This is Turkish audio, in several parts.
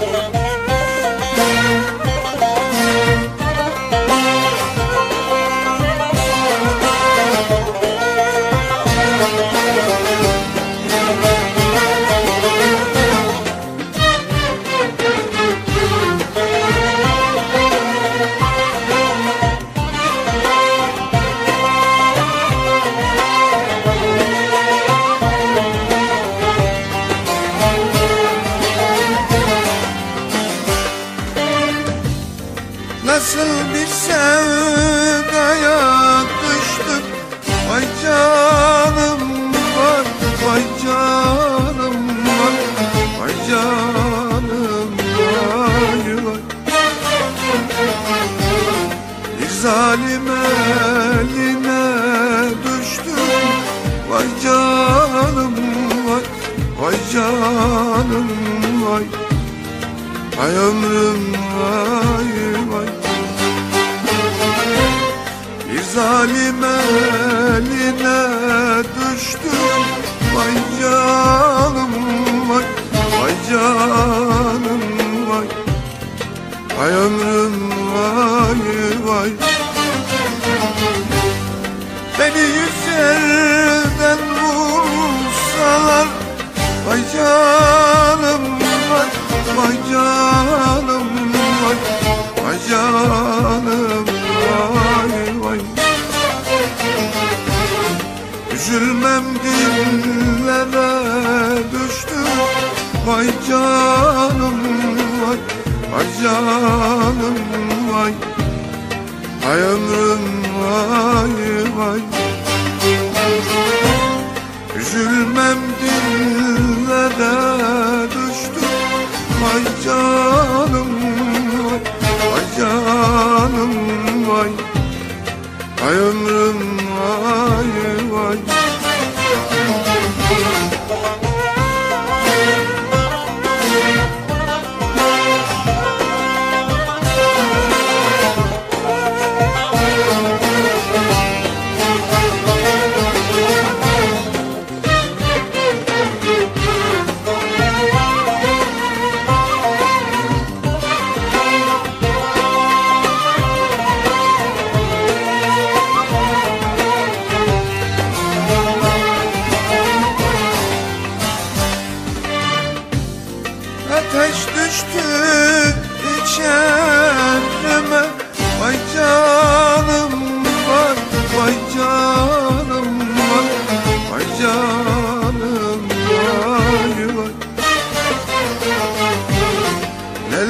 Yeah. Vay canım vay, vay canım vay. Ay ömrüm vay vay. Bir zalim eline düştüm Vay canım vay. Vay canım vay. Ay ömrüm vay vay. Beni yerden vursalar Vay canım vay Vay canım vay Vay canım vay vay. Üzülmem dillere düştüm Vay canım vay Vay canım vay Ay ömrüm vay vay Vay canım vay Vay canım vay Ay ömrüm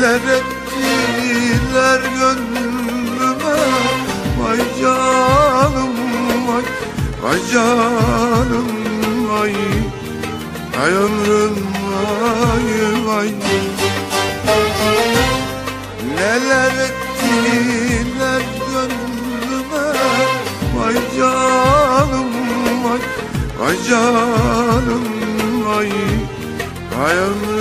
Neler ettiler gönlüme Vay canım vay Vay canım vay. Ay ömrüm vay vay. Neler ettiler gönlüme Vay canım vay. Vay canım vay. Ay ömrüm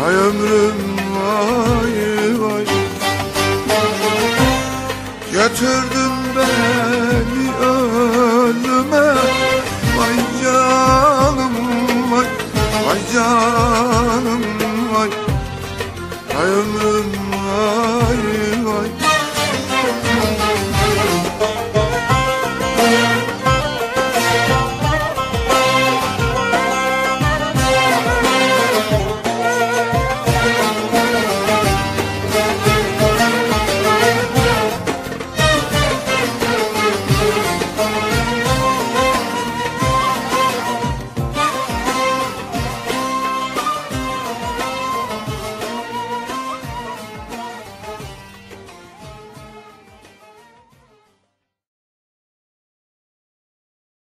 Vay ömrüm vay vay. Götürdün beni canım